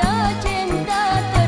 cinta cinta